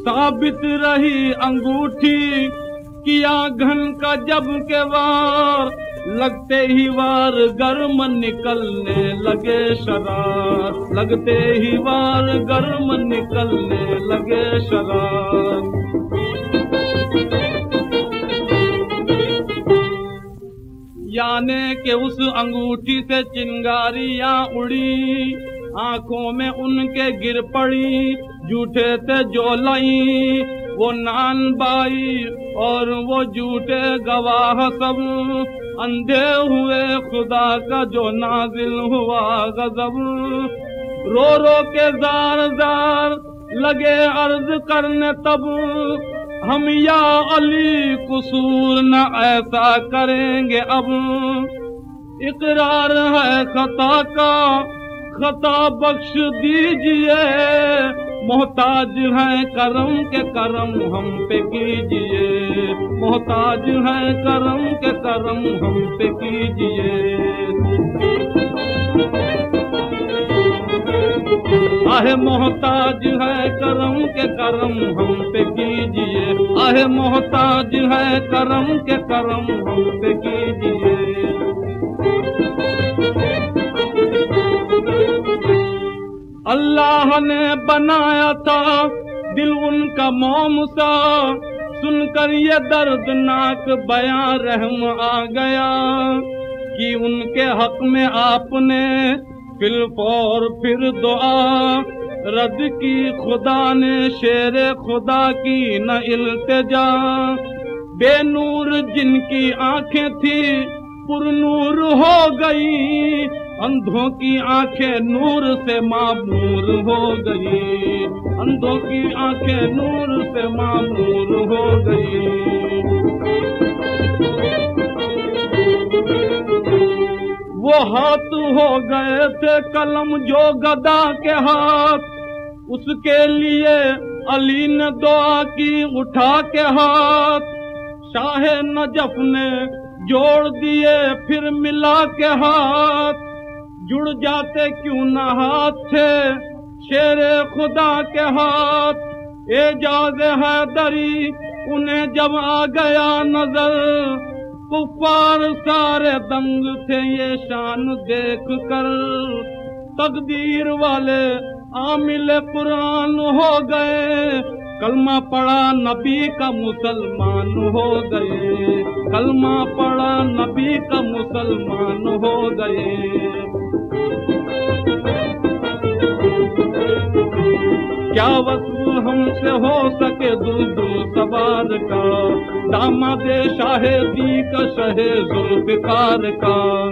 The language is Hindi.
साबित रही अंगूठी किया घन का जब के वार लगते ही वार गर्म निकलने लगे शरार। लगते ही वार गर्म निकलने लगे शरार। याने के उस अंगूठी से चिंगारियाँ उड़ी। आँखों में उनके गिर पड़ी, जूठे थे जो लई, वो नान बाई और वो जूठे गवाह सब। अंधे हुए खुदा का जो नाजिल हुआ गजब। रो रो के जार जार लगे अर्ज़ करने तब। हम या अली कसूर न ऐसा करेंगे अब। इकरार है खता का खता बख्श दीजिए, मोहताज है करम के करम हम पे कीजिए। मोहताज है करम के करम हम पे कीजिए। आहे मोहताज है करम के करम हम पे कीजिए। आहे मोहताज है करम के करम हम पे कीजिए। अल्लाह ने बनाया था, दिल उनका मोम सा। सुनकर ये दर्दनाक बयां रहम आ गया कि उनके हक में आपने फिर और फिर दुआ। रद की खुदा ने शेर खुदा की न इल्तजा। बेनूर जिनकी आँखें थी, पुरनूर हो गई अंधों की आँखें नूर से मामूर हो गई। अंधों की आँखें नूर से मामूर हो गई। वो हाथ हो गए थे कलम जो गदा के हाथ। उसके लिए अली ने दुआ की उठा के हाथ। शाह नजफ ने जोड़ दिए फिर मिला के हाथ। जुड़ जाते क्यों न हाथ? थे शेर खुदा के हाथ एजाज है दरी उन्हें जब आ गया नज़र कुफार सारे दंग थे ये शान देख कर। तकदीर वाले आमिल कुरान हो गए, कलमा पड़ा नबी का मुसलमान हो गए। कलमा पड़ा नबी का मुसलमान हो गए। क्या वस्तु हमसे हो सके दुलदुल सवार का? दामादे शाहे दी का शहे जुल्फिकार का।